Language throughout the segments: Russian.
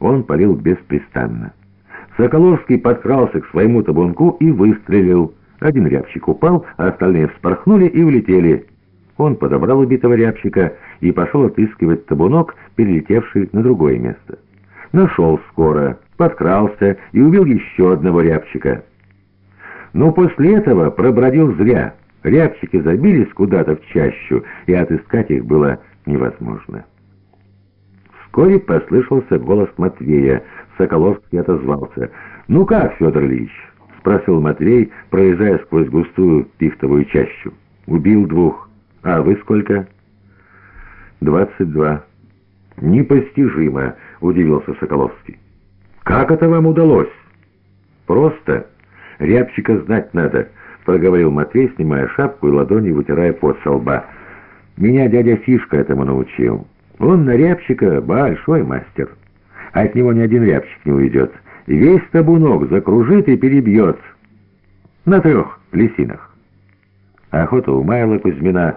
он палил беспрестанно. Соколовский подкрался к своему табунку и выстрелил. Один рябчик упал, а остальные вспорхнули и улетели. Он подобрал убитого рябчика и пошел отыскивать табунок, перелетевший на другое место. Нашел скоро, подкрался и убил еще одного рябчика. Но после этого пробродил зря. Рябчики забились куда-то в чащу, и отыскать их было невозможно. Вскоре послышался голос Матвея. Соколовский отозвался. «Ну как, Федор Ильич?» — спросил Матвей, проезжая сквозь густую пихтовую чащу. «Убил двух. А вы сколько?» «Двадцать два». «Непостижимо!» — удивился Соколовский. «Как это вам удалось?» «Просто. Рябчика знать надо», — проговорил Матвей, снимая шапку и ладони вытирая пот со лба. «Меня дядя Фишка этому научил. Он на рябчика большой мастер. От него ни один рябчик не уйдет. Весь табунок закружит и перебьет. На трех лисинах». Охота умаяла Кузьмина.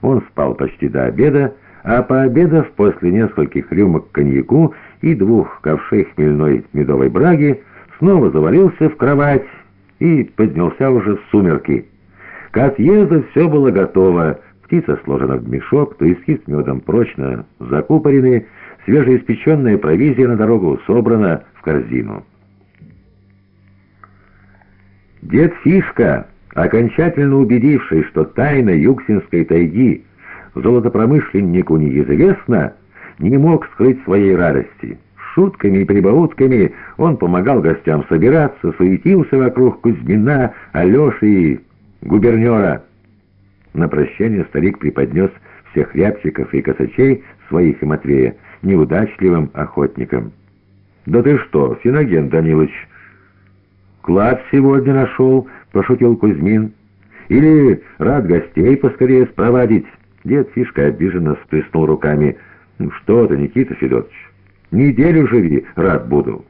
Он спал почти до обеда, а пообедав после нескольких рюмок коньяку и двух ковшей хмельной медовой браги, снова завалился в кровать и поднялся уже в сумерки. К отъезду все было готово, птица сложена в мешок, туиски с медом прочно закупорены, свежеиспеченная провизия на дорогу собрана в корзину. Дед Фишка, окончательно убедивший, что тайна Юксинской тайги — золотопромышленнику неизвестно, не мог скрыть своей радости. Шутками и прибаутками он помогал гостям собираться, суетился вокруг Кузьмина, Алеши и губернера. На прощание старик преподнес всех рябчиков и косачей, своих и Матвея, неудачливым охотникам. «Да ты что, Финоген Данилович, клад сегодня нашел?» — пошутил Кузьмин. «Или рад гостей поскорее спровадить?» Дед Фишка обиженно всплеснул руками. «Ну что ты, Никита Федотович, неделю живи, рад буду».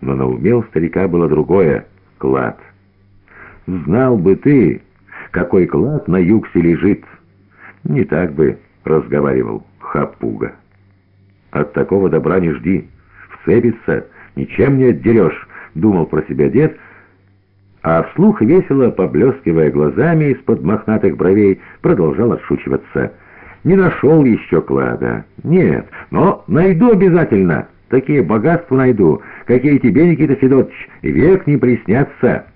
Но на уме у старика было другое — клад. «Знал бы ты, какой клад на югсе лежит!» «Не так бы», — разговаривал хапуга. «От такого добра не жди. Вцепится, ничем не отдерешь», — думал про себя дед, — а вслух, весело поблескивая глазами из-под мохнатых бровей, продолжал отшучиваться. «Не нашел еще клада. Нет, но найду обязательно. Такие богатства найду, какие тебе, Никита Федотович, век не приснятся».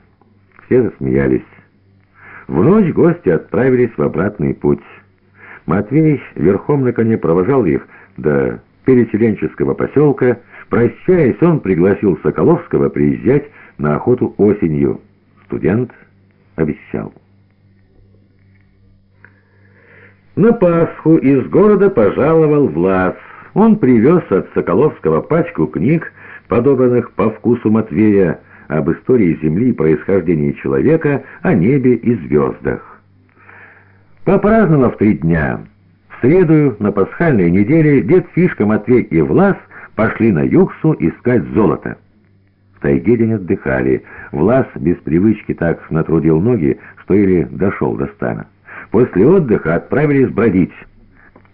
Все засмеялись. В ночь гости отправились в обратный путь. Матвей верхом на коне провожал их до переселенческого поселка. Прощаясь, он пригласил Соколовского приезжать на охоту осенью. Студент обещал. На Пасху из города пожаловал Влас. Он привез от Соколовского пачку книг, подобранных по вкусу Матвея, об истории Земли и происхождении человека, о небе и звездах. Попраздновав три дня, в среду на пасхальной неделе дед Фишка, Матвей и Влас пошли на Юксу искать золото. В тайге день отдыхали. Влас без привычки так натрудил ноги, что или дошел до стана. После отдыха отправились бродить.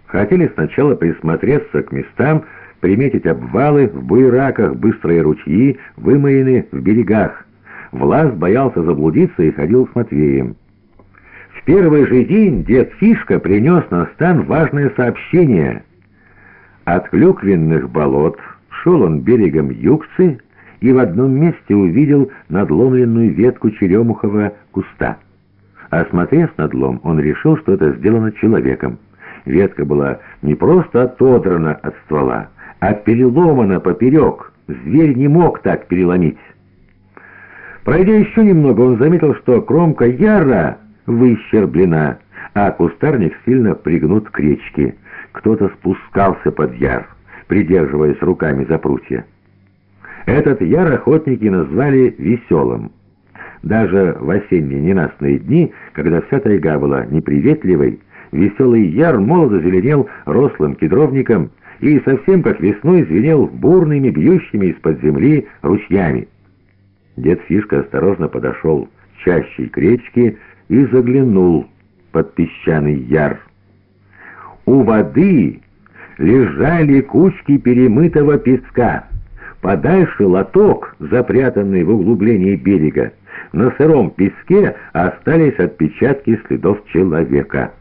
Хотели сначала присмотреться к местам, приметить обвалы в буераках, быстрые ручьи, вымоены в берегах. Влас боялся заблудиться и ходил с Матвеем. В первый же день дед Фишка принес на стан важное сообщение. От клюквенных болот шел он берегом Юкцы, и в одном месте увидел надломленную ветку черемухового куста. Осмотрев надлом, он решил, что это сделано человеком. Ветка была не просто отодрана от ствола, а переломана поперек. Зверь не мог так переломить. Пройдя еще немного, он заметил, что кромка яра выщерблена, а кустарник сильно пригнут к речке. Кто-то спускался под яр, придерживаясь руками за прутья. Этот яр охотники назвали «веселым». Даже в осенние ненастные дни, когда вся тайга была неприветливой, веселый яр молодо зеленел рослым кедровником и совсем как весной звенел бурными, бьющими из-под земли ручьями. Дед Фишка осторожно подошел чаще к речке и заглянул под песчаный яр. У воды лежали кучки перемытого песка — подальше лоток, запрятанный в углублении берега. На сыром песке остались отпечатки следов человека.